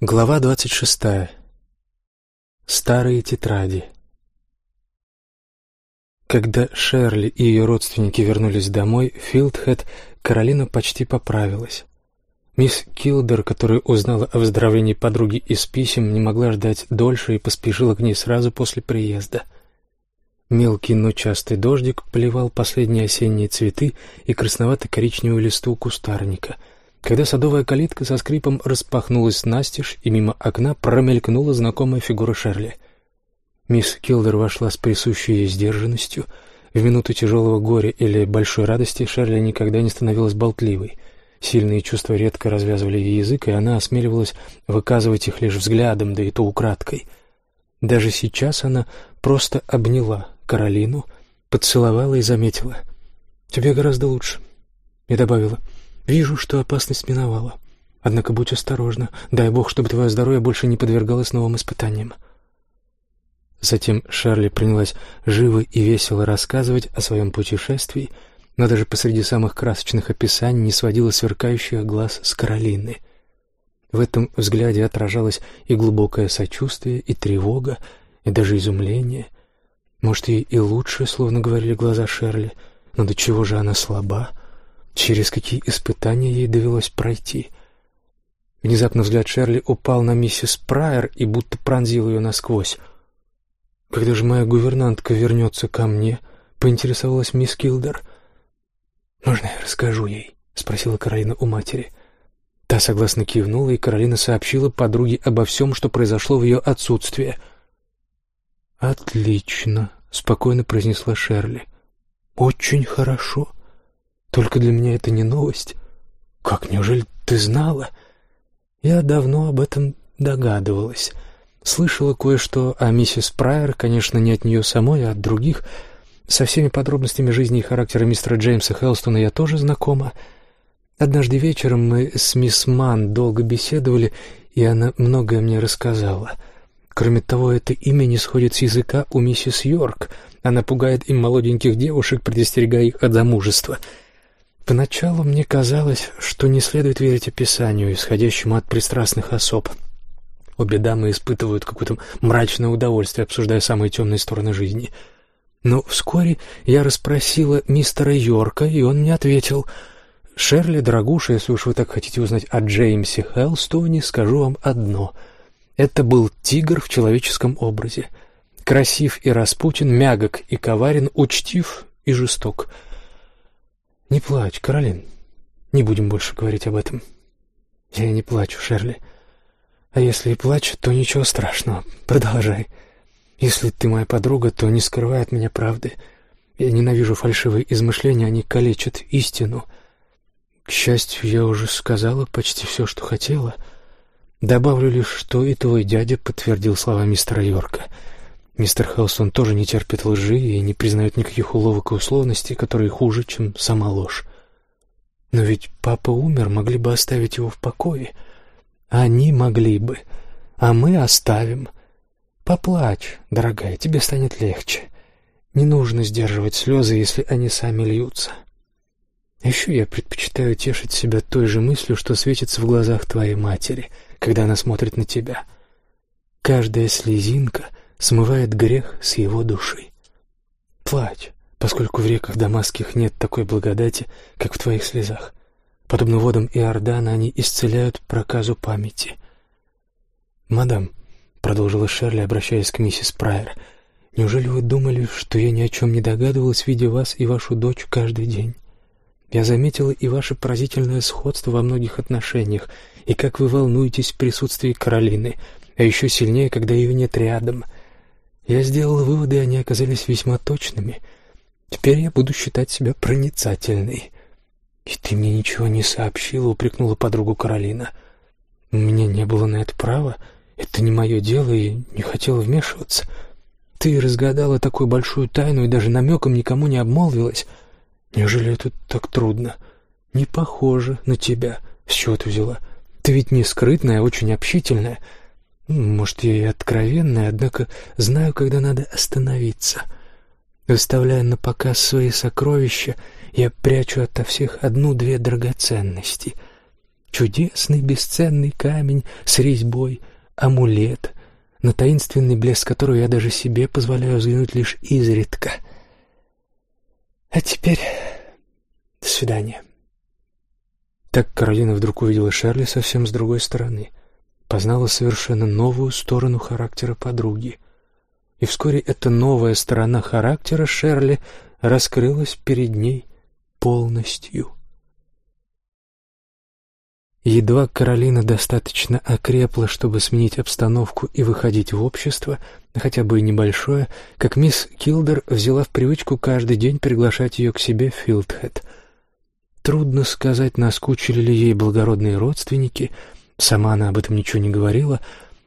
Глава двадцать шестая. Старые тетради. Когда Шерли и ее родственники вернулись домой, Филдхед Каролина почти поправилась. Мисс Килдер, которая узнала о выздоровлении подруги из писем, не могла ждать дольше и поспешила к ней сразу после приезда. Мелкий, но частый дождик поливал последние осенние цветы и красновато-коричневую листу кустарника — когда садовая калитка со скрипом распахнулась настежь, и мимо окна промелькнула знакомая фигура Шерли. Мисс Килдер вошла с присущей ей сдержанностью. В минуту тяжелого горя или большой радости Шерли никогда не становилась болтливой. Сильные чувства редко развязывали ей язык, и она осмеливалась выказывать их лишь взглядом, да и то украдкой. Даже сейчас она просто обняла Каролину, поцеловала и заметила. «Тебе гораздо лучше», и добавила — Вижу, что опасность миновала. Однако будь осторожна. Дай Бог, чтобы твое здоровье больше не подвергалось новым испытаниям. Затем Шарли принялась живо и весело рассказывать о своем путешествии, но даже посреди самых красочных описаний не сводила сверкающих глаз с Каролины. В этом взгляде отражалось и глубокое сочувствие, и тревога, и даже изумление. Может, ей и лучше, словно говорили глаза Шерли, но до чего же она слаба — Через какие испытания ей довелось пройти? Внезапно взгляд Шерли упал на миссис Прайер и будто пронзил ее насквозь. «Когда же моя гувернантка вернется ко мне?» — поинтересовалась мисс Килдер. «Можно я расскажу ей?» — спросила Каролина у матери. Та согласно кивнула, и Каролина сообщила подруге обо всем, что произошло в ее отсутствие. «Отлично», — спокойно произнесла Шерли. «Очень хорошо. Только для меня это не новость. Как, неужели ты знала? Я давно об этом догадывалась. Слышала кое-что о миссис Прайер, конечно, не от нее самой, а от других. Со всеми подробностями жизни и характера мистера Джеймса Хелстона я тоже знакома. Однажды вечером мы с мисс Ман долго беседовали, и она многое мне рассказала. Кроме того, это имя не сходит с языка у миссис Йорк. Она пугает им молоденьких девушек, предостерегая их от замужества — Поначалу мне казалось, что не следует верить описанию, исходящему от пристрастных особ. Обе дамы испытывают какое-то мрачное удовольствие, обсуждая самые темные стороны жизни. Но вскоре я расспросила мистера Йорка, и он мне ответил. «Шерли, дорогуша, если уж вы так хотите узнать о Джеймсе Хеллстоуне, скажу вам одно. Это был тигр в человеческом образе. Красив и распутен, мягок и коварен, учтив и жесток». «Не плачь, Каролин. Не будем больше говорить об этом». «Я не плачу, Шерли. А если и плачу, то ничего страшного. Продолжай. Если ты моя подруга, то не скрывай от меня правды. Я ненавижу фальшивые измышления, они калечат истину. К счастью, я уже сказала почти все, что хотела. Добавлю лишь, что и твой дядя подтвердил слова мистера Йорка». Мистер Хелсон тоже не терпит лжи и не признает никаких уловок и условностей, которые хуже, чем сама ложь. Но ведь папа умер, могли бы оставить его в покое. Они могли бы, а мы оставим. Поплачь, дорогая, тебе станет легче. Не нужно сдерживать слезы, если они сами льются. Еще я предпочитаю тешить себя той же мыслью, что светится в глазах твоей матери, когда она смотрит на тебя. Каждая слезинка — смывает грех с его души. Плачь, поскольку в реках дамасских нет такой благодати, как в твоих слезах. Подобно водам Иордана, они исцеляют проказу памяти. «Мадам», — продолжила Шерли, обращаясь к миссис Прайер, — «неужели вы думали, что я ни о чем не догадывалась, видя вас и вашу дочь каждый день? Я заметила и ваше поразительное сходство во многих отношениях, и как вы волнуетесь в присутствии Каролины, а еще сильнее, когда ее нет рядом. Я сделал выводы, и они оказались весьма точными. Теперь я буду считать себя проницательной. И ты мне ничего не сообщила, упрекнула подругу Каролина. У меня не было на это права. Это не мое дело, и не хотела вмешиваться. Ты разгадала такую большую тайну и даже намеком никому не обмолвилась. Неужели это так трудно? Не похоже на тебя. С чего ты взяла? Ты ведь не скрытная, а очень общительная. Может, я и откровенная, однако знаю, когда надо остановиться. Выставляя на показ свои сокровища, я прячу ото всех одну-две драгоценности. Чудесный бесценный камень с резьбой, амулет, на таинственный блеск которого я даже себе позволяю взглянуть лишь изредка. А теперь до свидания. Так Каролина вдруг увидела Шерли совсем с другой стороны, познала совершенно новую сторону характера подруги. И вскоре эта новая сторона характера Шерли раскрылась перед ней полностью. Едва Каролина достаточно окрепла, чтобы сменить обстановку и выходить в общество, хотя бы и небольшое, как мисс Килдер взяла в привычку каждый день приглашать ее к себе в Филдхед. Трудно сказать, наскучили ли ей благородные родственники, сама она об этом ничего не говорила,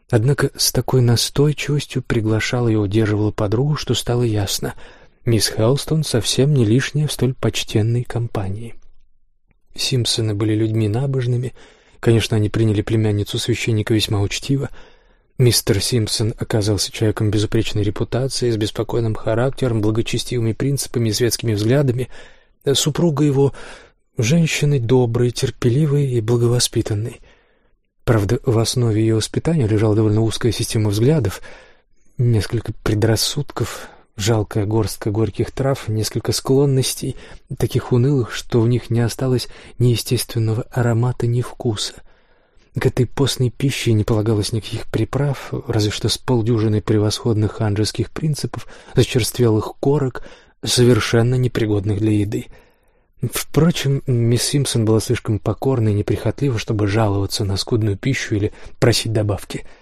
однако с такой настойчивостью приглашала и удерживала подругу, что стало ясно — мисс Хелстон совсем не лишняя в столь почтенной компании. Симпсоны были людьми набожными. Конечно, они приняли племянницу священника весьма учтиво. Мистер Симпсон оказался человеком безупречной репутацией, с беспокойным характером, благочестивыми принципами и светскими взглядами. Супруга его — женщиной доброй, терпеливой и благовоспитанной. Правда, в основе ее воспитания лежала довольно узкая система взглядов, несколько предрассудков, Жалкая горстка горьких трав, несколько склонностей, таких унылых, что в них не осталось ни естественного аромата, ни вкуса. К этой постной пище не полагалось никаких приправ, разве что с полдюжины превосходных анжеских принципов, зачерствелых корок, совершенно непригодных для еды. Впрочем, мисс Симпсон была слишком покорна и неприхотлива, чтобы жаловаться на скудную пищу или просить добавки —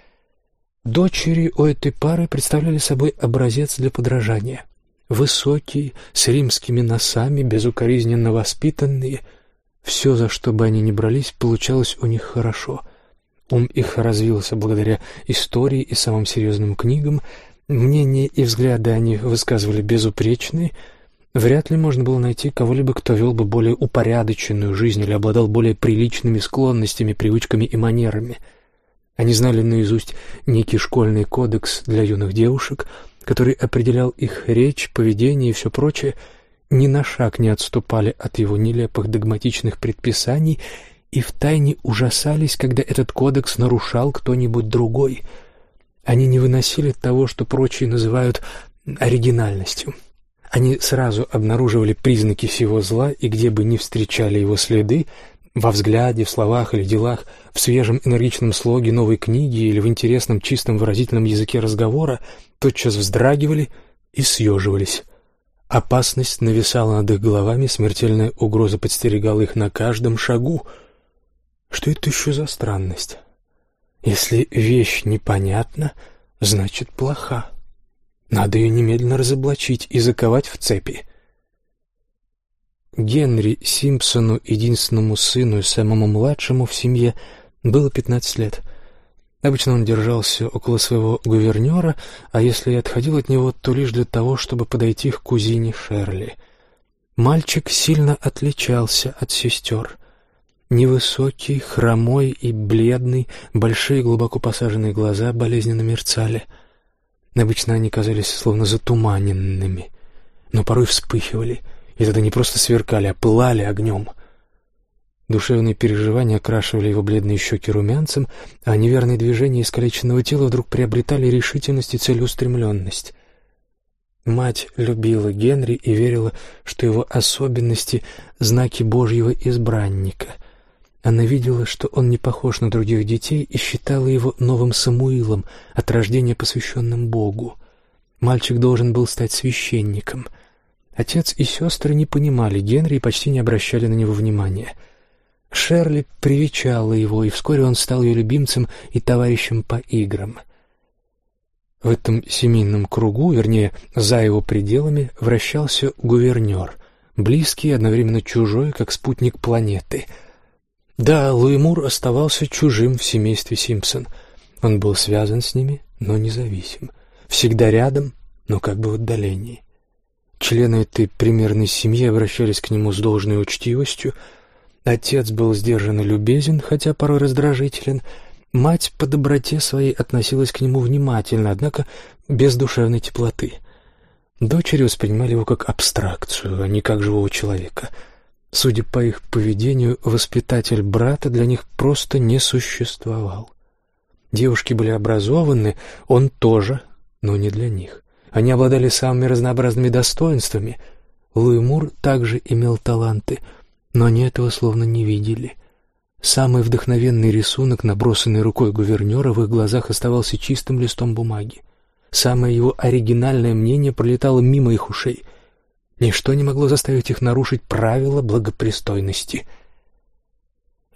Дочери у этой пары представляли собой образец для подражания. Высокие, с римскими носами, безукоризненно воспитанные. Все, за что бы они ни брались, получалось у них хорошо. Ум их развился благодаря истории и самым серьезным книгам. Мнения и взгляды они высказывали безупречные. Вряд ли можно было найти кого-либо, кто вел бы более упорядоченную жизнь или обладал более приличными склонностями, привычками и манерами — они знали наизусть некий школьный кодекс для юных девушек, который определял их речь, поведение и все прочее, ни на шаг не отступали от его нелепых догматичных предписаний и втайне ужасались, когда этот кодекс нарушал кто-нибудь другой. Они не выносили того, что прочие называют оригинальностью. Они сразу обнаруживали признаки всего зла, и где бы ни встречали его следы, во взгляде, в словах или делах, в свежем энергичном слоге новой книги или в интересном чистом выразительном языке разговора тотчас вздрагивали и съеживались. Опасность нависала над их головами, смертельная угроза подстерегала их на каждом шагу. Что это еще за странность? Если вещь непонятна, значит плоха. Надо ее немедленно разоблачить и заковать в цепи. Генри Симпсону, единственному сыну и самому младшему в семье, было пятнадцать лет. Обычно он держался около своего гувернера, а если и отходил от него, то лишь для того, чтобы подойти к кузине Шерли. Мальчик сильно отличался от сестер. Невысокий, хромой и бледный, большие глубоко посаженные глаза болезненно мерцали. Обычно они казались словно затуманенными, но порой вспыхивали — и тогда не просто сверкали, а пылали огнем. Душевные переживания окрашивали его бледные щеки румянцем, а неверные движения искалеченного тела вдруг приобретали решительность и целеустремленность. Мать любила Генри и верила, что его особенности — знаки Божьего избранника. Она видела, что он не похож на других детей и считала его новым Самуилом, от рождения посвященным Богу. Мальчик должен был стать священником — Отец и сестры не понимали Генри и почти не обращали на него внимания. Шерли привечала его, и вскоре он стал ее любимцем и товарищем по играм. В этом семейном кругу, вернее, за его пределами, вращался гувернер, близкий и одновременно чужой, как спутник планеты. Да, Луи Мур оставался чужим в семействе Симпсон. Он был связан с ними, но независим. Всегда рядом, но как бы в отдалении. Члены этой примерной семьи обращались к нему с должной учтивостью. Отец был сдержанно любезен, хотя порой раздражителен. Мать по доброте своей относилась к нему внимательно, однако без душевной теплоты. Дочери воспринимали его как абстракцию, а не как живого человека. Судя по их поведению, воспитатель брата для них просто не существовал. Девушки были образованы, он тоже, но не для них. Они обладали самыми разнообразными достоинствами. Луи Мур также имел таланты, но они этого словно не видели. Самый вдохновенный рисунок, набросанный рукой гувернера, в их глазах оставался чистым листом бумаги. Самое его оригинальное мнение пролетало мимо их ушей. Ничто не могло заставить их нарушить правила благопристойности.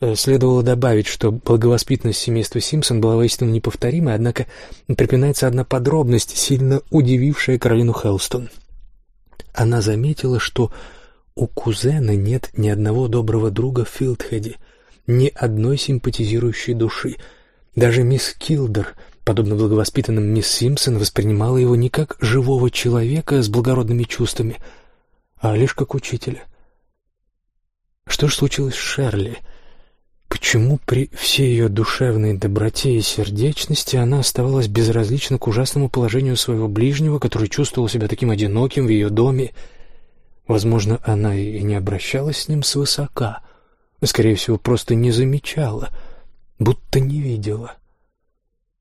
Э, следовало добавить, что благовоспитанность семейства Симпсон была воистину неповторимой, однако припинается одна подробность, сильно удивившая Каролину Хелстон. Она заметила, что у кузена нет ни одного доброго друга в Филдхеде, ни одной симпатизирующей души. Даже мисс Килдер — подобно благовоспитанным мисс Симпсон, воспринимала его не как живого человека с благородными чувствами, а лишь как учителя. Что же случилось с Шерли? Почему при всей ее душевной доброте и сердечности она оставалась безразлична к ужасному положению своего ближнего, который чувствовал себя таким одиноким в ее доме? Возможно, она и не обращалась с ним свысока, скорее всего, просто не замечала, будто не видела.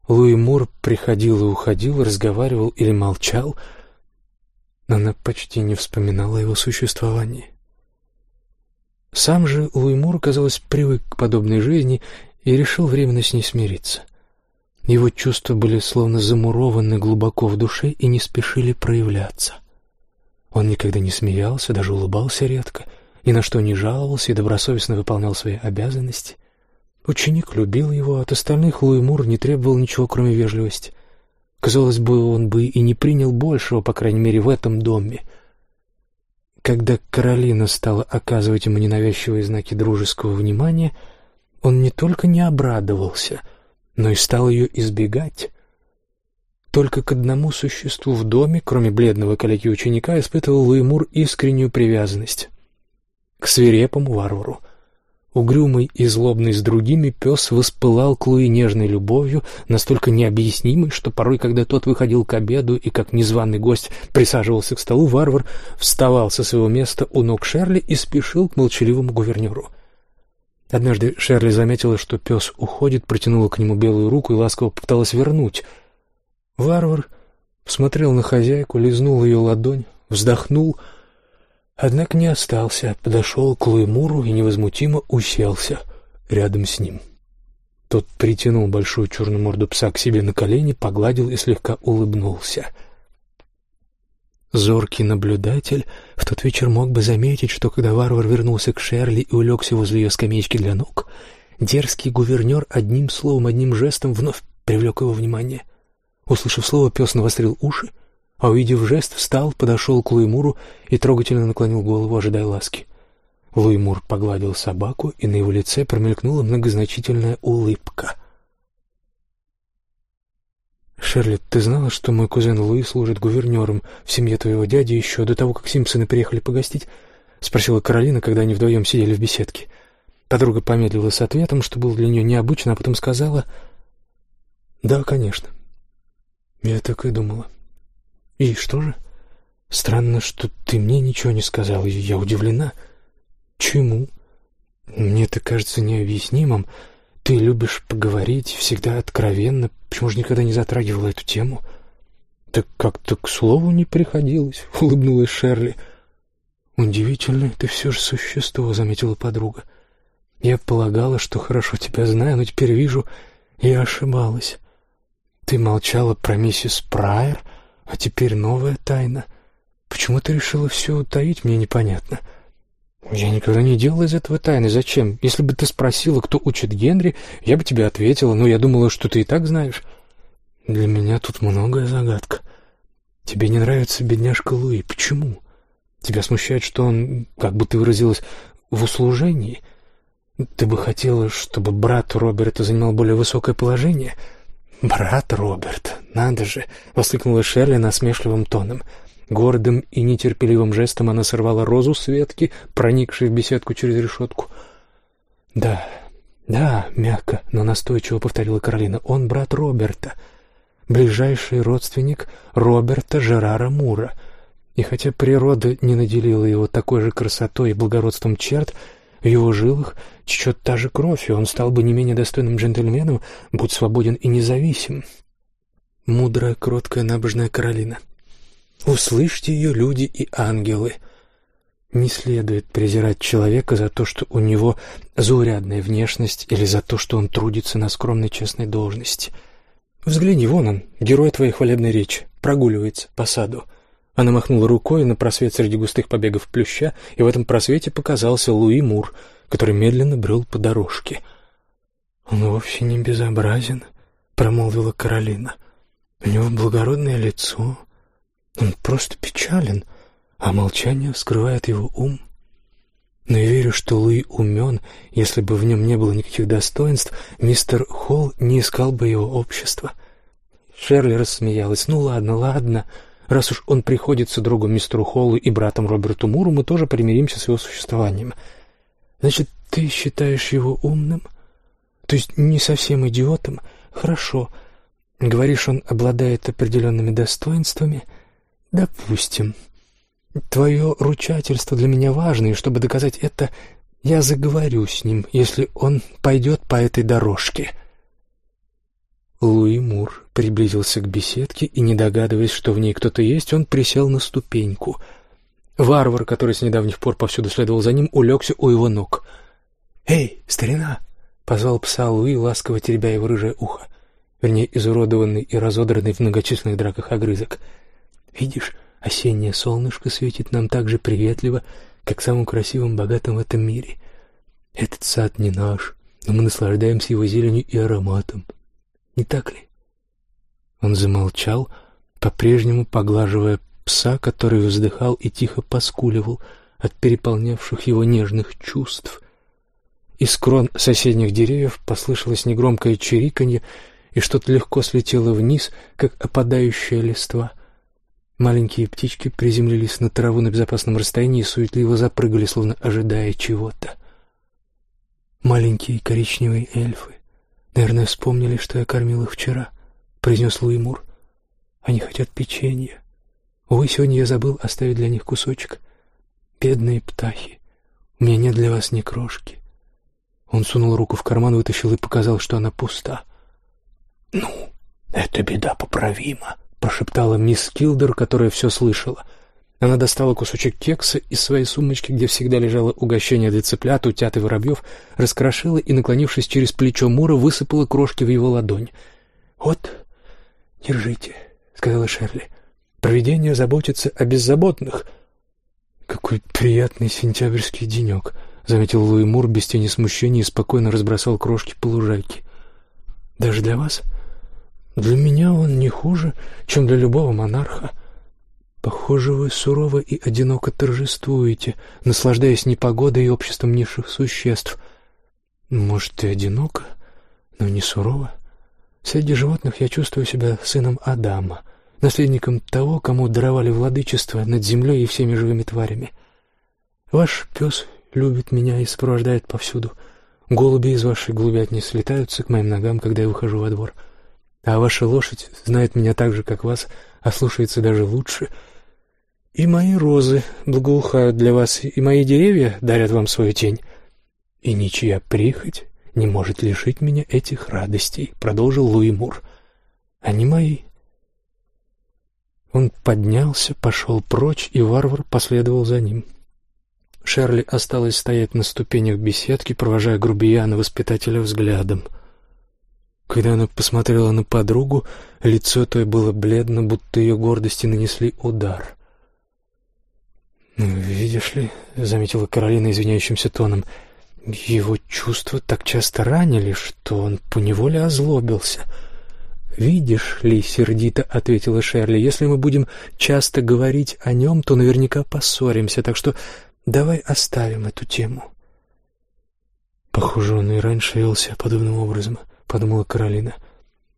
Луи Мур приходил и уходил, разговаривал или молчал. Она почти не вспоминала его существование. Сам же Луи Мур, казалось, привык к подобной жизни и решил временно с ней смириться. Его чувства были словно замурованы глубоко в душе и не спешили проявляться. Он никогда не смеялся, даже улыбался редко, ни на что не жаловался и добросовестно выполнял свои обязанности — Ученик любил его, от остальных Луи Мур не требовал ничего, кроме вежливости. Казалось бы, он бы и не принял большего, по крайней мере, в этом доме. Когда Каролина стала оказывать ему ненавязчивые знаки дружеского внимания, он не только не обрадовался, но и стал ее избегать. Только к одному существу в доме, кроме бледного коллеги-ученика, испытывал Луи Мур искреннюю привязанность — к свирепому варвару — Угрюмый и злобный с другими, пес воспылал к Луи нежной любовью, настолько необъяснимой, что порой, когда тот выходил к обеду и, как незваный гость, присаживался к столу, варвар вставал со своего места у ног Шерли и спешил к молчаливому гувернеру. Однажды Шерли заметила, что пес уходит, протянула к нему белую руку и ласково попыталась вернуть. Варвар смотрел на хозяйку, лизнул ее ладонь, вздохнул — Однако не остался, подошел к Луэмуру и невозмутимо уселся рядом с ним. Тот притянул большую черную морду пса к себе на колени, погладил и слегка улыбнулся. Зоркий наблюдатель в тот вечер мог бы заметить, что когда варвар вернулся к Шерли и улегся возле ее скамеечки для ног, дерзкий гувернер одним словом, одним жестом вновь привлек его внимание. Услышав слово, пес навострил уши, а увидев жест, встал, подошел к Луимуру и трогательно наклонил голову, ожидая ласки. Луимур погладил собаку, и на его лице промелькнула многозначительная улыбка. «Шерли, ты знала, что мой кузен Луи служит гувернером в семье твоего дяди еще до того, как Симпсоны приехали погостить?» — спросила Каролина, когда они вдвоем сидели в беседке. Подруга помедлила с ответом, что было для нее необычно, а потом сказала «Да, конечно». Я так и думала. «И что же? Странно, что ты мне ничего не сказал, и я удивлена. Чему? Мне это кажется необъяснимым. Ты любишь поговорить, всегда откровенно. Почему же никогда не затрагивала эту тему?» «Так как-то к слову не приходилось», — улыбнулась Шерли. «Удивительно, ты все же существо», — заметила подруга. «Я полагала, что хорошо тебя знаю, но теперь вижу, я ошибалась. Ты молчала про миссис Прайер, а теперь новая тайна. Почему ты решила все утаить, мне непонятно. Я никогда не делала из этого тайны. Зачем? Если бы ты спросила, кто учит Генри, я бы тебе ответила, но я думала, что ты и так знаешь. Для меня тут многое загадка. Тебе не нравится бедняжка Луи. Почему? Тебя смущает, что он, как бы ты выразилась, в услужении? Ты бы хотела, чтобы брат Роберта занимал более высокое положение — «Брат Роберт, надо же!» — воскликнула Шерли насмешливым тоном. Гордым и нетерпеливым жестом она сорвала розу с ветки, проникшей в беседку через решетку. «Да, да», — мягко, но настойчиво повторила Каролина, — «он брат Роберта, ближайший родственник Роберта Жерара Мура. И хотя природа не наделила его такой же красотой и благородством черт, в его жилах течет та же кровь, и он стал бы не менее достойным джентльменом, будь свободен и независим. Мудрая, кроткая, набожная Каролина. Услышьте ее, люди и ангелы. Не следует презирать человека за то, что у него заурядная внешность, или за то, что он трудится на скромной честной должности. Взгляни, вон он, герой твоей хвалебной речи, прогуливается по саду. Она махнула рукой на просвет среди густых побегов плюща, и в этом просвете показался Луи Мур, который медленно брел по дорожке. «Он вовсе не безобразен», — промолвила Каролина. «У него благородное лицо. Он просто печален, а молчание скрывает его ум. Но я верю, что Луи умен, если бы в нем не было никаких достоинств, мистер Холл не искал бы его общества». Шерли рассмеялась. «Ну ладно, ладно». Раз уж он приходится другу мистеру Холлу и братом Роберту Муру, мы тоже примиримся с его существованием. Значит, ты считаешь его умным? То есть не совсем идиотом? Хорошо. Говоришь, он обладает определенными достоинствами? Допустим. Твое ручательство для меня важно, и чтобы доказать это, я заговорю с ним, если он пойдет по этой дорожке». Луи Мур приблизился к беседке и, не догадываясь, что в ней кто-то есть, он присел на ступеньку. Варвар, который с недавних пор повсюду следовал за ним, улегся у его ног. «Эй, старина!» — позвал пса Луи, ласково теребя его рыжее ухо, вернее, изуродованный и разодранный в многочисленных драках огрызок. «Видишь, осеннее солнышко светит нам так же приветливо, как самым красивым богатым в этом мире. Этот сад не наш, но мы наслаждаемся его зеленью и ароматом. Не так ли?» Он замолчал, по-прежнему поглаживая пса, который вздыхал и тихо поскуливал от переполнявших его нежных чувств. Из крон соседних деревьев послышалось негромкое чириканье, и что-то легко слетело вниз, как опадающая листва. Маленькие птички приземлились на траву на безопасном расстоянии и суетливо запрыгали, словно ожидая чего-то. Маленькие коричневые эльфы Наверное, вспомнили, что я кормил их вчера, — произнес Луи Мур. Они хотят печенья. Увы, сегодня я забыл оставить для них кусочек. Бедные птахи, у меня нет для вас ни крошки. Он сунул руку в карман, вытащил и показал, что она пуста. «Ну, эта беда поправима», — прошептала мисс Килдер, которая все слышала — она достала кусочек кекса из своей сумочки, где всегда лежало угощение для цыплят, утят и воробьев, раскрошила и, наклонившись через плечо Мура, высыпала крошки в его ладонь. «Вот, держите», — сказала Шерли. «Провидение заботится о беззаботных». «Какой приятный сентябрьский денек», — заметил Луи Мур без тени смущения и спокойно разбросал крошки по лужайке. «Даже для вас? Для меня он не хуже, чем для любого монарха». Похоже, вы сурово и одиноко торжествуете, наслаждаясь непогодой и обществом низших существ. Может, и одиноко, но не сурово. Среди животных я чувствую себя сыном Адама, наследником того, кому даровали владычество над землей и всеми живыми тварями. Ваш пес любит меня и сопровождает повсюду. Голуби из вашей голубятни слетаются к моим ногам, когда я выхожу во двор. А ваша лошадь знает меня так же, как вас, а слушается даже лучше — и мои розы благоухают для вас, и мои деревья дарят вам свою тень. И ничья прихоть не может лишить меня этих радостей, продолжил Луи Мур. Они мои. Он поднялся, пошел прочь, и варвар последовал за ним. Шерли осталась стоять на ступенях беседки, провожая грубияна воспитателя взглядом. Когда она посмотрела на подругу, лицо той было бледно, будто ее гордости нанесли удар. «Видишь ли», — заметила Каролина извиняющимся тоном, — «его чувства так часто ранили, что он поневоле озлобился». «Видишь ли», — сердито ответила Шерли, — «если мы будем часто говорить о нем, то наверняка поссоримся, так что давай оставим эту тему». «Похоже, он и раньше вел себя подобным образом», — подумала Каролина.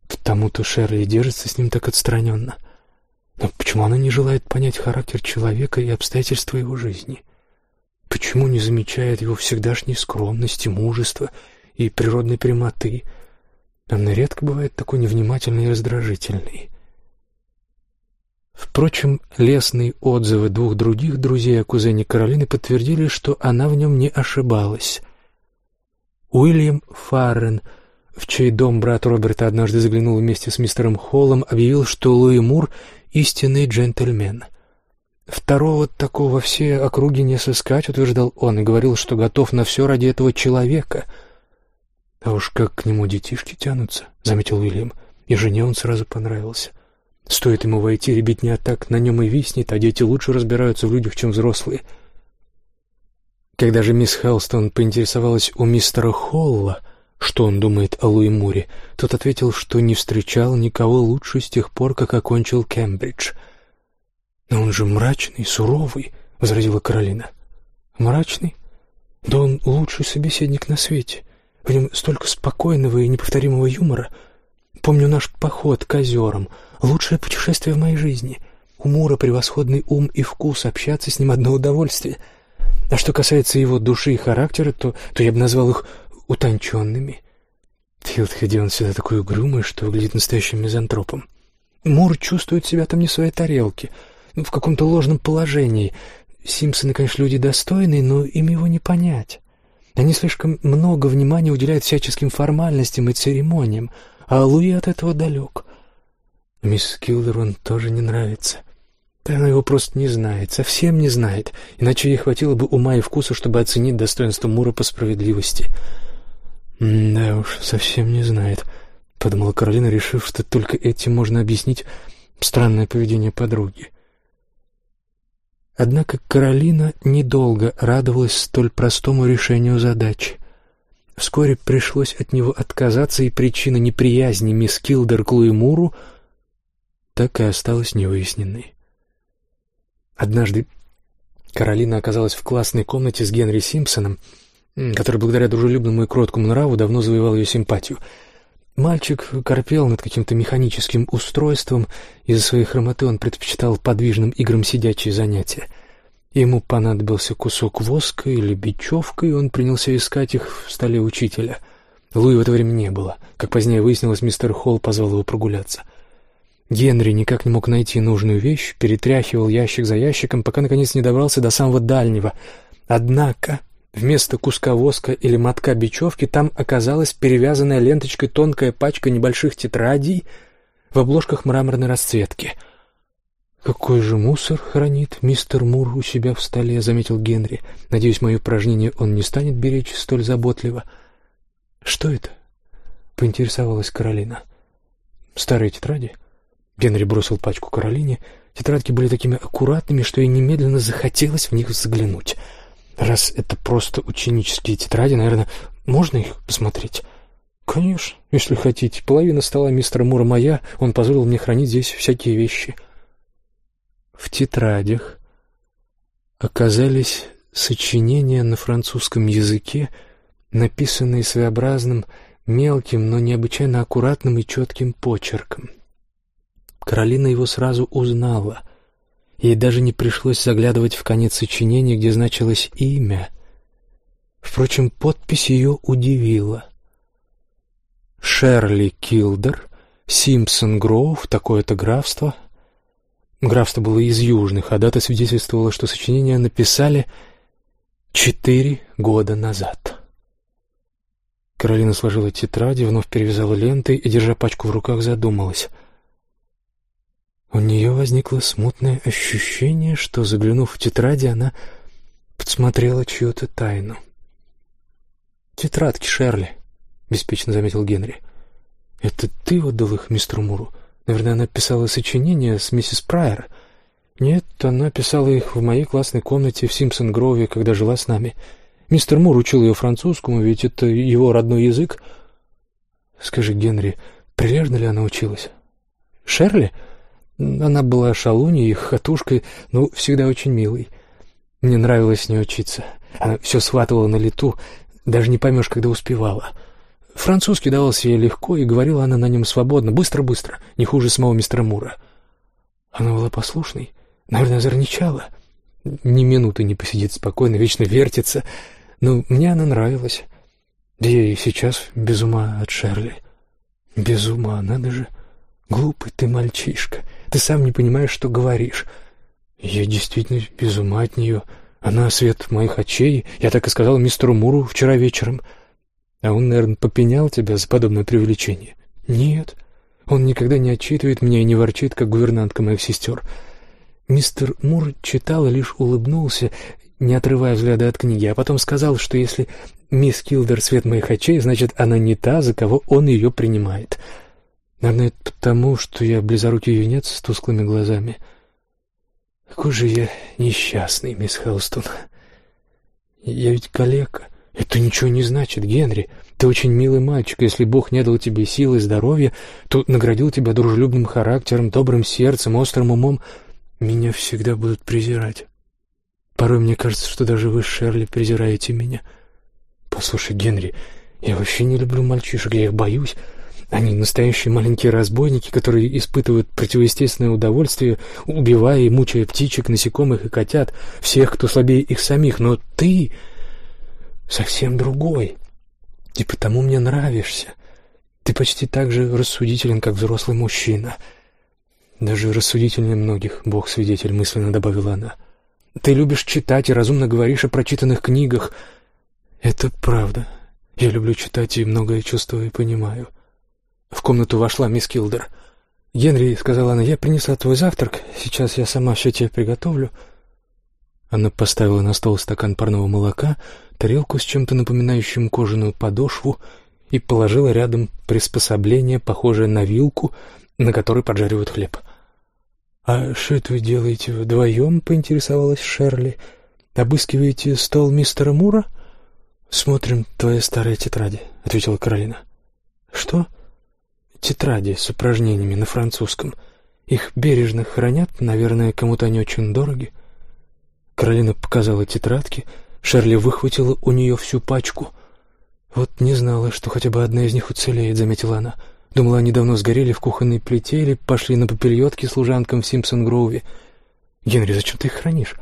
«Потому-то Шерли держится с ним так отстраненно». Но почему она не желает понять характер человека и обстоятельства его жизни? Почему не замечает его всегдашней скромности, мужества и природной прямоты? Она редко бывает такой невнимательной и раздражительной. Впрочем, лестные отзывы двух других друзей о кузене Каролины подтвердили, что она в нем не ошибалась. Уильям Фаррен, в чей дом брат Роберта однажды заглянул вместе с мистером Холлом, объявил, что Луи Мур — истинный джентльмен. Второго такого все округи не сыскать, утверждал он, и говорил, что готов на все ради этого человека. А уж как к нему детишки тянутся, — заметил Уильям, и жене он сразу понравился. Стоит ему войти, ребятня так на нем и виснет, а дети лучше разбираются в людях, чем взрослые. Когда же мисс Хелстон поинтересовалась у мистера Холла, что он думает о Луи Муре, тот ответил, что не встречал никого лучше с тех пор, как окончил Кембридж. «Но он же мрачный, суровый», — возразила Каролина. «Мрачный? Да он лучший собеседник на свете. В нем столько спокойного и неповторимого юмора. Помню наш поход к озерам — Лучшее путешествие в моей жизни. У Мура превосходный ум и вкус, общаться с ним одно удовольствие. А что касается его души и характера, то, то я бы назвал их утонченными. Филд ходил всегда такой угрюмый, что выглядит настоящим мизантропом. Мур чувствует себя там не в своей тарелке, в каком-то ложном положении. Симпсоны, конечно, люди достойные, но им его не понять. Они слишком много внимания уделяют всяческим формальностям и церемониям, а Луи от этого далек. Мисс Килдер он тоже не нравится. Да она его просто не знает, совсем не знает, иначе ей хватило бы ума и вкуса, чтобы оценить достоинство Мура по справедливости. «Да уж, совсем не знает», — подумала Каролина, решив, что только этим можно объяснить странное поведение подруги. Однако Каролина недолго радовалась столь простому решению задачи. Вскоре пришлось от него отказаться, и причина неприязни мисс Килдер к Луи Муру — так и осталась невыясненной. Однажды Каролина оказалась в классной комнате с Генри Симпсоном, который благодаря дружелюбному и кроткому нраву давно завоевал ее симпатию. Мальчик корпел над каким-то механическим устройством, из-за своей хромоты он предпочитал подвижным играм сидячие занятия. Ему понадобился кусок воска или бечевка, и он принялся искать их в столе учителя. Луи в это время не было. Как позднее выяснилось, мистер Холл позвал его прогуляться — Генри никак не мог найти нужную вещь, перетряхивал ящик за ящиком, пока наконец не добрался до самого дальнего. Однако вместо куска воска или мотка бечевки там оказалась перевязанная ленточкой тонкая пачка небольших тетрадей в обложках мраморной расцветки. «Какой же мусор хранит мистер Мур у себя в столе», — заметил Генри. «Надеюсь, мое упражнение он не станет беречь столь заботливо». «Что это?» — поинтересовалась Каролина. «Старые тетради?» Генри бросил пачку Каролине. Тетрадки были такими аккуратными, что ей немедленно захотелось в них взглянуть. Раз это просто ученические тетради, наверное, можно их посмотреть? Конечно, если хотите. Половина стола мистера Мура моя, он позволил мне хранить здесь всякие вещи. В тетрадях оказались сочинения на французском языке, написанные своеобразным, мелким, но необычайно аккуратным и четким почерком. Каролина его сразу узнала. Ей даже не пришлось заглядывать в конец сочинения, где значилось имя. Впрочем, подпись ее удивила. Шерли Килдер, Симпсон Гроув, такое-то графство. Графство было из южных, а дата свидетельствовала, что сочинение написали четыре года назад. Каролина сложила тетради, вновь перевязала лентой и, держа пачку в руках, задумалась — у нее возникло смутное ощущение, что, заглянув в тетради, она подсмотрела чью-то тайну. «Тетрадки, Шерли», — беспечно заметил Генри. «Это ты отдал их мистеру Муру? Наверное, она писала сочинения с миссис Прайер». «Нет, она писала их в моей классной комнате в Симпсон-Грове, когда жила с нами. Мистер Мур учил ее французскому, ведь это его родной язык». «Скажи, Генри, прилежно ли она училась?» «Шерли?» Она была шалуней и хатушкой, но всегда очень милой. Мне нравилось с ней учиться. Она все схватывала на лету, даже не поймешь, когда успевала. Французский давался ей легко, и говорила она на нем свободно, быстро-быстро, не хуже самого мистера Мура. Она была послушной, наверное, зарничала. Ни минуты не посидит спокойно, вечно вертится. Но мне она нравилась. Я и сейчас без ума от Шерли. Без ума, надо же. Глупый ты мальчишка. Ты сам не понимаешь, что говоришь. Я действительно без ума от нее. Она свет моих очей. Я так и сказал мистеру Муру вчера вечером. А он, наверное, попенял тебя за подобное преувеличение. Нет, он никогда не отчитывает меня и не ворчит, как гувернантка моих сестер. Мистер Мур читал и лишь улыбнулся, не отрывая взгляда от книги, а потом сказал, что если мисс Килдер свет моих очей, значит, она не та, за кого он ее принимает. Наверное, это потому, что я близорукий юнец с тусклыми глазами. Какой же я несчастный, мисс Хелстон. Я ведь калека. Это ничего не значит, Генри. Ты очень милый мальчик. Если Бог не дал тебе силы и здоровья, то наградил тебя дружелюбным характером, добрым сердцем, острым умом. Меня всегда будут презирать. Порой мне кажется, что даже вы, Шерли, презираете меня. Послушай, Генри, я вообще не люблю мальчишек, я их боюсь. Они настоящие маленькие разбойники, которые испытывают противоестественное удовольствие, убивая и мучая птичек, насекомых и котят, всех, кто слабее их самих. Но ты совсем другой, и потому мне нравишься. Ты почти так же рассудителен, как взрослый мужчина. Даже рассудительнее многих, Бог свидетель, мысленно добавила она. Ты любишь читать и разумно говоришь о прочитанных книгах. Это правда. Я люблю читать и многое чувствую и понимаю. — в комнату вошла мисс Килдер. «Генри», — сказала она, — «я принесла твой завтрак. Сейчас я сама все тебе приготовлю». Она поставила на стол стакан парного молока, тарелку с чем-то напоминающим кожаную подошву и положила рядом приспособление, похожее на вилку, на которой поджаривают хлеб. «А что это вы делаете вдвоем?» — поинтересовалась Шерли. «Обыскиваете стол мистера Мура?» «Смотрим твои старые тетради», — ответила Каролина. «Что?» Тетради с упражнениями на французском. Их бережно хранят, наверное, кому-то они очень дороги. Каролина показала тетрадки, Шерли выхватила у нее всю пачку. «Вот не знала, что хотя бы одна из них уцелеет», — заметила она. Думала, они давно сгорели в кухонной плите или пошли на попельотки служанкам в Симпсон-Гроуве. «Генри, зачем ты их хранишь?»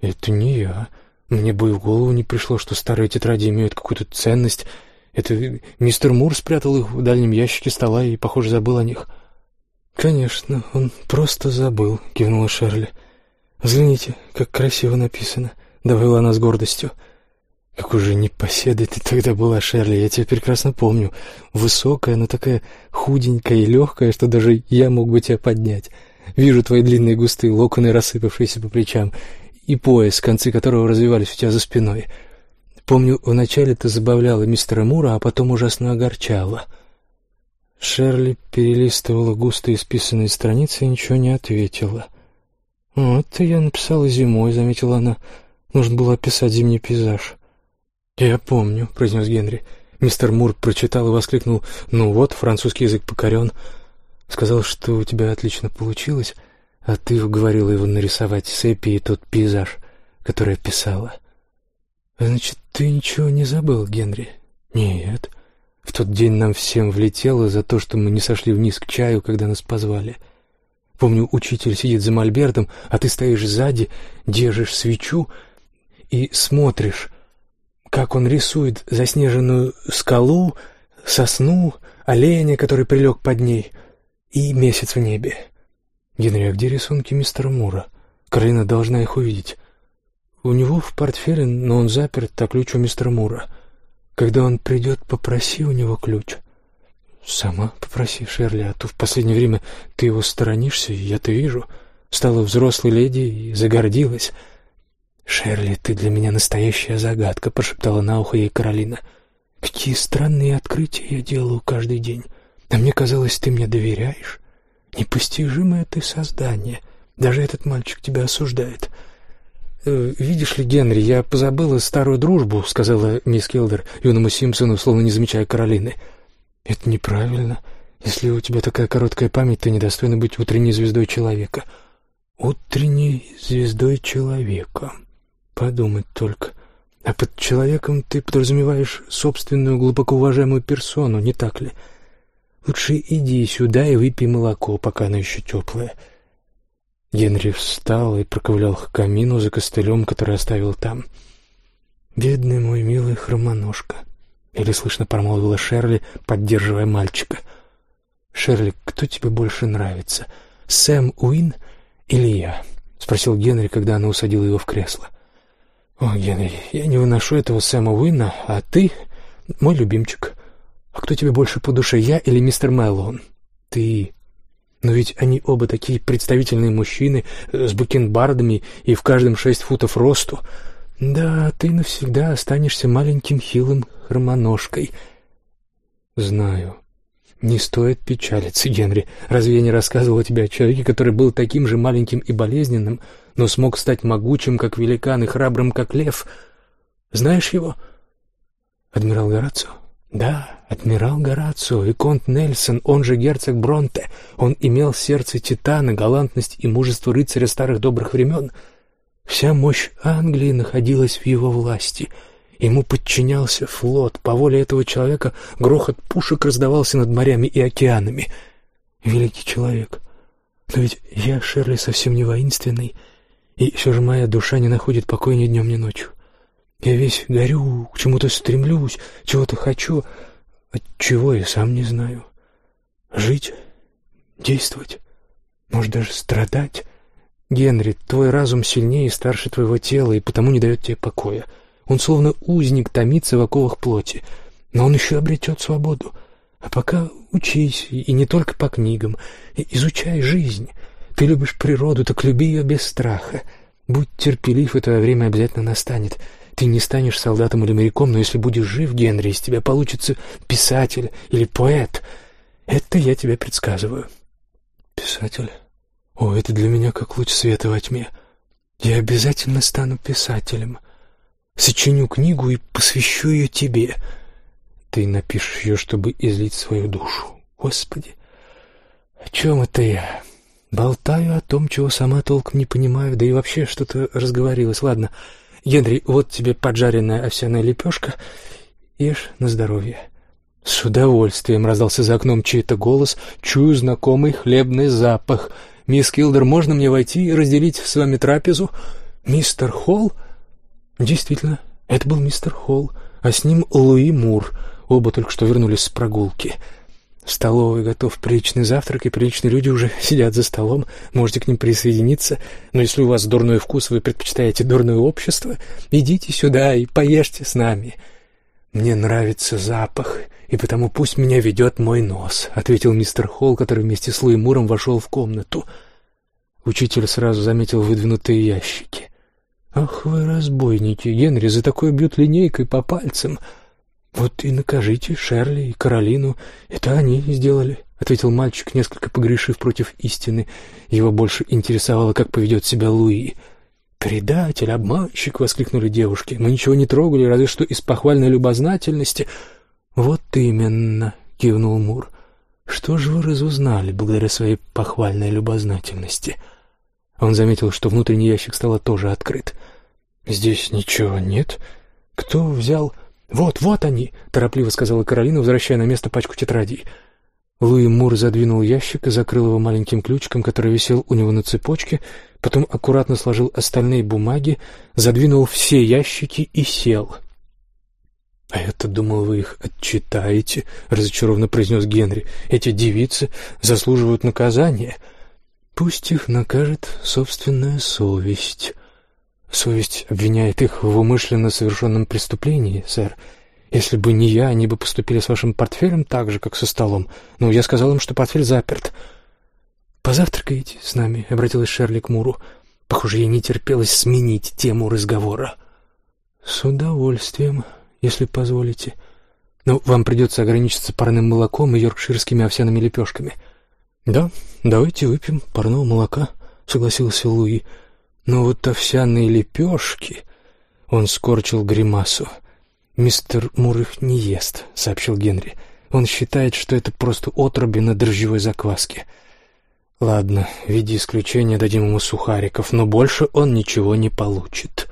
«Это не я. Мне бы и в голову не пришло, что старые тетради имеют какую-то ценность, это мистер Мур спрятал их в дальнем ящике стола и, похоже, забыл о них. «Конечно, он просто забыл», — кивнула Шерли. «Взгляните, как красиво написано», — добавила она с гордостью. «Какой же непоседой ты тогда была, Шерли, я тебя прекрасно помню. Высокая, но такая худенькая и легкая, что даже я мог бы тебя поднять. Вижу твои длинные густые локоны, рассыпавшиеся по плечам, и пояс, концы которого развивались у тебя за спиной. Помню, вначале ты забавляла мистера Мура, а потом ужасно огорчала. Шерли перелистывала густо исписанные страницы и ничего не ответила. «Вот это я написала зимой», — заметила она. «Нужно было описать зимний пейзаж». «Я помню», — произнес Генри. Мистер Мур прочитал и воскликнул. «Ну вот, французский язык покорен». Сказал, что у тебя отлично получилось, а ты уговорила его нарисовать Сэппи и тот пейзаж, который писала. «Значит, ты ничего не забыл, Генри?» «Нет. В тот день нам всем влетело за то, что мы не сошли вниз к чаю, когда нас позвали. Помню, учитель сидит за мольбертом, а ты стоишь сзади, держишь свечу и смотришь, как он рисует заснеженную скалу, сосну, оленя, который прилег под ней, и месяц в небе. Генри, а где рисунки мистера Мура? Каролина должна их увидеть. У него в портфеле, но он заперт, а ключ у мистера Мура. Когда он придет, попроси у него ключ. Сама попроси, Шерли, а то в последнее время ты его сторонишься, и я-то вижу. Стала взрослой леди и загордилась. «Шерли, ты для меня настоящая загадка», — прошептала на ухо ей Каролина. «Какие странные открытия я делаю каждый день. А мне казалось, ты мне доверяешь. Непостижимое ты создание. Даже этот мальчик тебя осуждает». Э, «Видишь ли, Генри, я позабыла старую дружбу», — сказала мисс Килдер юному Симпсону, словно не замечая Каролины. «Это неправильно. Если у тебя такая короткая память, ты недостойна быть утренней звездой человека». «Утренней звездой человека. Подумать только. А под человеком ты подразумеваешь собственную глубоко уважаемую персону, не так ли? Лучше иди сюда и выпей молоко, пока оно еще теплое». Генри встал и проковылял к камину за костылем, который оставил там. «Бедный мой милый хромоножка», — еле слышно промолвила Шерли, поддерживая мальчика. «Шерли, кто тебе больше нравится, Сэм Уин или я?» — спросил Генри, когда она усадила его в кресло. «О, Генри, я не выношу этого Сэма Уина, а ты — мой любимчик. А кто тебе больше по душе, я или мистер Мэллоун?» «Ты...» Но ведь они оба такие представительные мужчины, э, с бакенбардами и в каждом шесть футов росту. Да, ты навсегда останешься маленьким хилым хромоножкой. Знаю. Не стоит печалиться, Генри. Разве я не рассказывал тебе о человеке, который был таким же маленьким и болезненным, но смог стать могучим, как великан, и храбрым, как лев? Знаешь его? Адмирал Горацио? Да, адмирал Горацио, Виконт Нельсон, он же герцог Бронте. Он имел сердце титана, галантность и мужество рыцаря старых добрых времен. Вся мощь Англии находилась в его власти. Ему подчинялся флот. По воле этого человека грохот пушек раздавался над морями и океанами. Великий человек. Но ведь я, Шерли, совсем не воинственный, и все же моя душа не находит покоя ни днем, ни ночью. Я весь горю, к чему-то стремлюсь, чего-то хочу, от чего я сам не знаю. Жить, действовать, может даже страдать. Генри, твой разум сильнее и старше твоего тела, и потому не дает тебе покоя. Он словно узник томится в оковах плоти, но он еще обретет свободу. А пока учись, и не только по книгам, изучай жизнь. Ты любишь природу, так люби ее без страха. Будь терпелив, и твое время обязательно настанет. Ты не станешь солдатом или моряком, но если будешь жив, Генри, из тебя получится писатель или поэт. Это я тебе предсказываю. Писатель? О, это для меня как луч света во тьме. Я обязательно стану писателем. Сочиню книгу и посвящу ее тебе. Ты напишешь ее, чтобы излить свою душу. Господи, о чем это я? Болтаю о том, чего сама толком не понимаю, да и вообще что-то разговорилась. Ладно, — Генри, вот тебе поджаренная овсяная лепешка. Ешь на здоровье». С удовольствием раздался за окном чей-то голос, чую знакомый хлебный запах. «Мисс Килдер, можно мне войти и разделить с вами трапезу?» «Мистер Холл?» Действительно, это был мистер Холл, а с ним Луи Мур. Оба только что вернулись с прогулки. В столовой готов приличный завтрак, и приличные люди уже сидят за столом. Можете к ним присоединиться. Но если у вас дурной вкус, вы предпочитаете дурное общество, идите сюда и поешьте с нами. Мне нравится запах, и потому пусть меня ведет мой нос, — ответил мистер Холл, который вместе с Луи Муром вошел в комнату. Учитель сразу заметил выдвинутые ящики. «Ах вы разбойники, Генри, за такое бьют линейкой по пальцам!» «Вот и накажите Шерли и Каролину. Это они сделали», — ответил мальчик, несколько погрешив против истины. Его больше интересовало, как поведет себя Луи. «Предатель, обманщик!» — воскликнули девушки. «Мы ничего не трогали, разве что из похвальной любознательности». «Вот именно», — кивнул Мур. «Что же вы разузнали благодаря своей похвальной любознательности?» Он заметил, что внутренний ящик стола тоже открыт. «Здесь ничего нет. Кто взял...» «Вот, вот они!» — торопливо сказала Каролина, возвращая на место пачку тетрадей. Луи Мур задвинул ящик и закрыл его маленьким ключиком, который висел у него на цепочке, потом аккуратно сложил остальные бумаги, задвинул все ящики и сел. «А это, думал, вы их отчитаете», — разочарованно произнес Генри. «Эти девицы заслуживают наказания. Пусть их накажет собственная совесть». Совесть обвиняет их в умышленно совершенном преступлении, сэр. Если бы не я, они бы поступили с вашим портфелем так же, как со столом. Но я сказал им, что портфель заперт. «Позавтракаете с нами?» — обратилась Шерли к Муру. Похоже, ей не терпелось сменить тему разговора. «С удовольствием, если позволите. Но вам придется ограничиться парным молоком и йоркширскими овсяными лепешками». «Да, давайте выпьем парного молока», — согласился Луи. Но вот овсяные лепешки... Он скорчил гримасу. «Мистер Мур их не ест», — сообщил Генри. «Он считает, что это просто отруби на дрожжевой закваске». «Ладно, в виде исключения дадим ему сухариков, но больше он ничего не получит».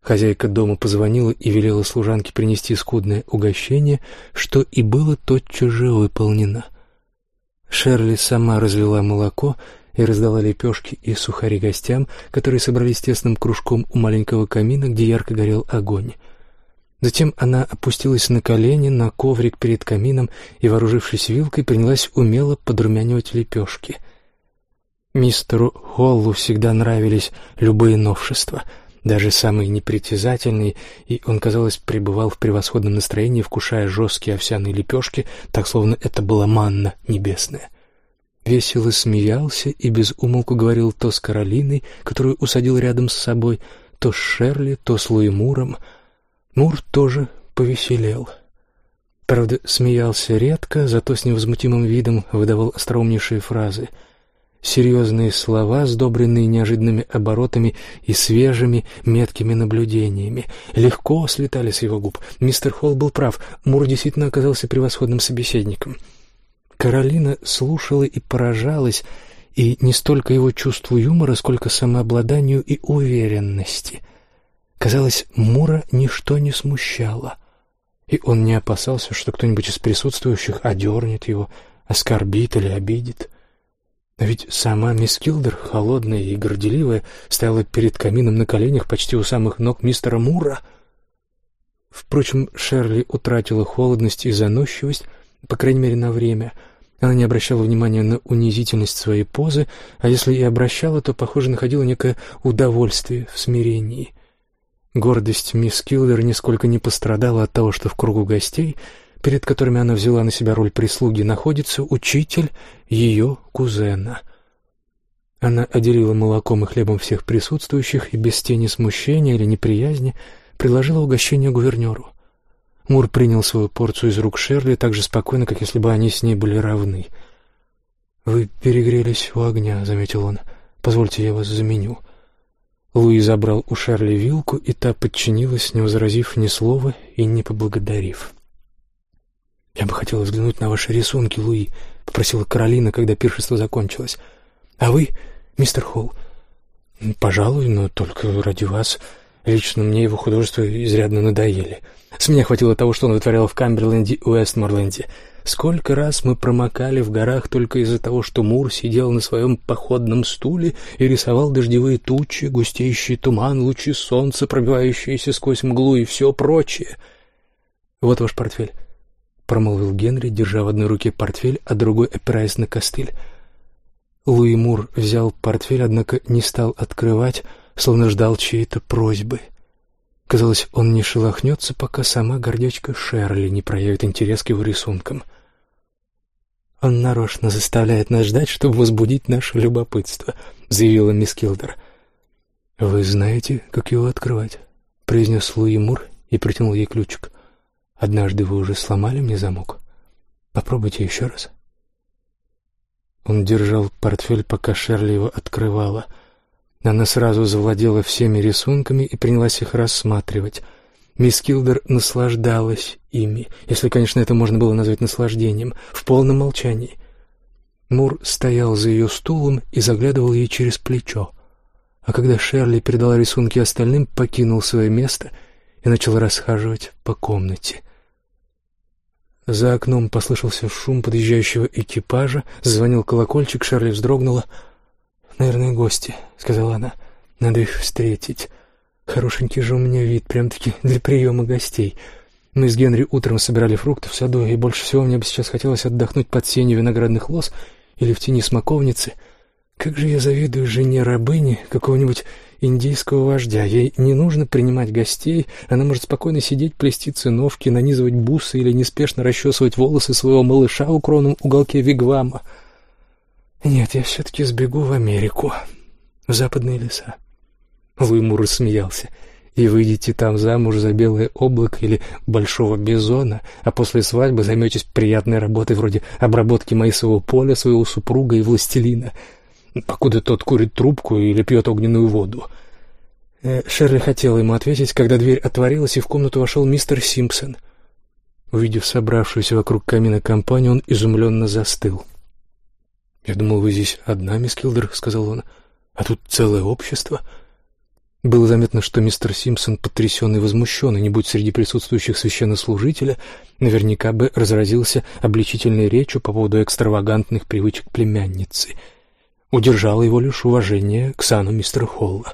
Хозяйка дома позвонила и велела служанке принести скудное угощение, что и было тотчас же выполнено. Шерли сама разлила молоко и раздала лепешки и сухари гостям, которые собрались тесным кружком у маленького камина, где ярко горел огонь. Затем она опустилась на колени на коврик перед камином и, вооружившись вилкой, принялась умело подрумянивать лепешки. Мистеру Холлу всегда нравились любые новшества, даже самые непритязательные, и он, казалось, пребывал в превосходном настроении, вкушая жесткие овсяные лепешки, так словно это была манна небесная. Весело смеялся и без умолку говорил то с Каролиной, которую усадил рядом с собой, то с Шерли, то с Луи Муром. Мур тоже повеселел. Правда, смеялся редко, зато с невозмутимым видом выдавал остроумнейшие фразы — серьезные слова, сдобренные неожиданными оборотами и свежими, меткими наблюдениями. Легко слетали с его губ. Мистер Холл был прав, Мур действительно оказался превосходным собеседником. Каролина слушала и поражалась, и не столько его чувству юмора, сколько самообладанию и уверенности. Казалось, Мура ничто не смущало, и он не опасался, что кто-нибудь из присутствующих одернет его, оскорбит или обидит. Но ведь сама мисс Килдер, холодная и горделивая, стояла перед камином на коленях почти у самых ног мистера Мура. Впрочем, Шерли утратила холодность и заносчивость, по крайней мере, на время. Она не обращала внимания на унизительность своей позы, а если и обращала, то, похоже, находила некое удовольствие в смирении. Гордость мисс Килдер нисколько не пострадала от того, что в кругу гостей — перед которыми она взяла на себя роль прислуги, находится учитель ее кузена. Она отделила молоком и хлебом всех присутствующих и без тени смущения или неприязни предложила угощение гувернеру. Мур принял свою порцию из рук Шерли так же спокойно, как если бы они с ней были равны. «Вы перегрелись у огня», — заметил он. «Позвольте, я вас заменю». Луи забрал у Шерли вилку, и та подчинилась, не возразив ни слова и не поблагодарив. «Я бы хотела взглянуть на ваши рисунки, Луи», — попросила Каролина, когда пиршество закончилось. «А вы, мистер Холл?» «Пожалуй, но только ради вас. Лично мне его художества изрядно надоели. С меня хватило того, что он вытворял в Камберленде и Уэстморленде. Сколько раз мы промокали в горах только из-за того, что Мур сидел на своем походном стуле и рисовал дождевые тучи, густеющий туман, лучи солнца, пробивающиеся сквозь мглу и все прочее. Вот ваш портфель промолвил Генри, держа в одной руке портфель, а другой опираясь на костыль. Луи Мур взял портфель, однако не стал открывать, словно ждал чьей-то просьбы. Казалось, он не шелохнется, пока сама гордячка Шерли не проявит интерес к его рисункам. «Он нарочно заставляет нас ждать, чтобы возбудить наше любопытство», — заявила мисс Килдер. «Вы знаете, как его открывать?» — произнес Луи Мур и протянул ей ключик. Однажды вы уже сломали мне замок. Попробуйте еще раз. Он держал портфель, пока Шерли его открывала. Она сразу завладела всеми рисунками и принялась их рассматривать. Мисс Килдер наслаждалась ими, если, конечно, это можно было назвать наслаждением, в полном молчании. Мур стоял за ее стулом и заглядывал ей через плечо. А когда Шерли передала рисунки остальным, покинул свое место и начал расхаживать по комнате — за окном послышался шум подъезжающего экипажа, звонил колокольчик, Шарли вздрогнула. «Наверное, гости», — сказала она. «Надо их встретить. Хорошенький же у меня вид, прям-таки для приема гостей. Мы с Генри утром собирали фрукты в саду, и больше всего мне бы сейчас хотелось отдохнуть под сенью виноградных лоз или в тени смоковницы. Как же я завидую жене рабыни какого-нибудь индийского вождя. Ей не нужно принимать гостей, она может спокойно сидеть, плести циновки, нанизывать бусы или неспешно расчесывать волосы своего малыша в укромном уголке вигвама. Нет, я все-таки сбегу в Америку, в западные леса. Луиму рассмеялся. И выйдете там замуж за белое облако или большого бизона, а после свадьбы займетесь приятной работой вроде обработки маисового поля своего супруга и властелина — покуда тот курит трубку или пьет огненную воду. Э, Шерли хотела ему ответить, когда дверь отворилась, и в комнату вошел мистер Симпсон. Увидев собравшуюся вокруг камина компанию, он изумленно застыл. «Я думал, вы здесь одна, мисс Килдер», — сказал он, — «а тут целое общество». Было заметно, что мистер Симпсон потрясен и возмущен, и не будь среди присутствующих священнослужителя, наверняка бы разразился обличительной речью по поводу экстравагантных привычек племянницы — Удержало его лишь уважение к сану мистера Холла.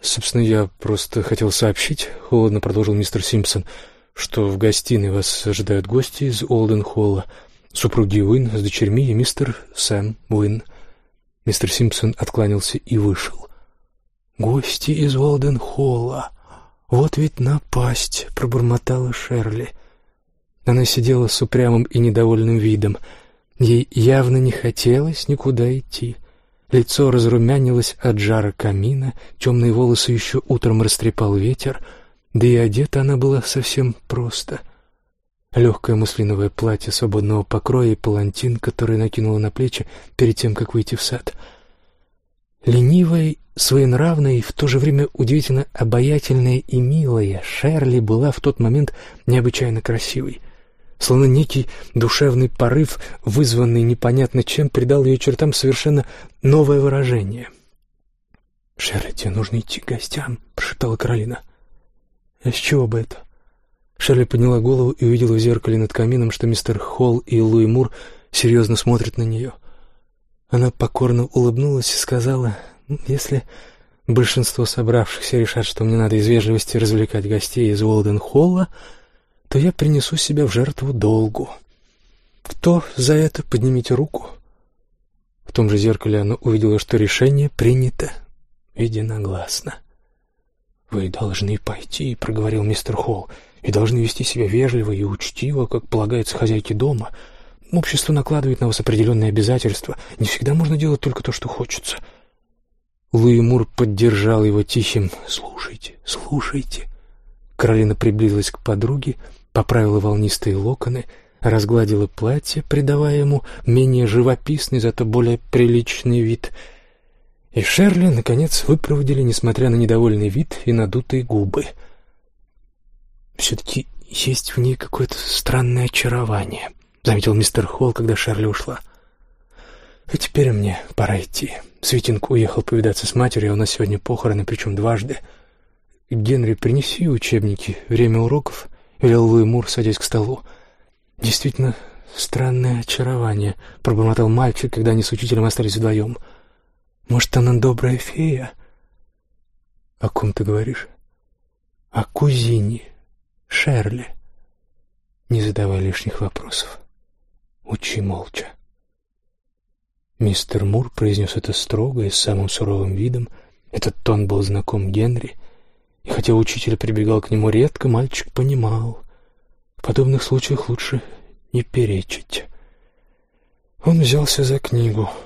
«Собственно, я просто хотел сообщить», — холодно продолжил мистер Симпсон, «что в гостиной вас ожидают гости из Олден-Холла, супруги Уин с дочерьми и мистер Сэм Уин. Мистер Симпсон откланялся и вышел. «Гости из Волденхолла! Вот ведь напасть!» — пробормотала Шерли. Она сидела с упрямым и недовольным видом. Ей явно не хотелось никуда идти. Лицо разрумянилось от жара камина, темные волосы еще утром растрепал ветер, да и одета она была совсем просто. Легкое муслиновое платье свободного покроя и палантин, который накинула на плечи перед тем, как выйти в сад. Ленивая, своенравная и в то же время удивительно обаятельная и милая, Шерли была в тот момент необычайно красивой. Словно некий душевный порыв, вызванный непонятно чем, придал ее чертам совершенно новое выражение. «Шерли, тебе нужно идти к гостям», — прошептала Каролина. «А с чего бы это?» Шерли подняла голову и увидела в зеркале над камином, что мистер Холл и Луи Мур серьезно смотрят на нее. Она покорно улыбнулась и сказала, «Если большинство собравшихся решат, что мне надо из вежливости развлекать гостей из Уолден-Холла, то я принесу себя в жертву долгу. Кто за это? Поднимите руку». В том же зеркале она увидела, что решение принято единогласно. «Вы должны пойти», — проговорил мистер Холл, — и должны вести себя вежливо и учтиво, как полагается хозяйке дома. Общество накладывает на вас определенные обязательства. Не всегда можно делать только то, что хочется. Луи Мур поддержал его тихим «Слушайте, слушайте». Каролина приблизилась к подруге, поправила волнистые локоны, разгладила платье, придавая ему менее живописный, зато более приличный вид. И Шерли, наконец, выпроводили, несмотря на недовольный вид и надутые губы — «Все-таки есть в ней какое-то странное очарование», — заметил мистер Холл, когда Шарли ушла. «А теперь мне пора идти. Светинг уехал повидаться с матерью, а у нас сегодня похороны, причем дважды. Генри, принеси учебники. Время уроков», — велел Луи Мур, садясь к столу. «Действительно странное очарование», — пробормотал мальчик, когда они с учителем остались вдвоем. «Может, она добрая фея?» «О ком ты говоришь?» «О кузине». Шерли, не задавай лишних вопросов. Учи молча. Мистер Мур произнес это строго и с самым суровым видом. Этот тон был знаком Генри, и хотя учитель прибегал к нему редко, мальчик понимал. В подобных случаях лучше не перечить. Он взялся за книгу —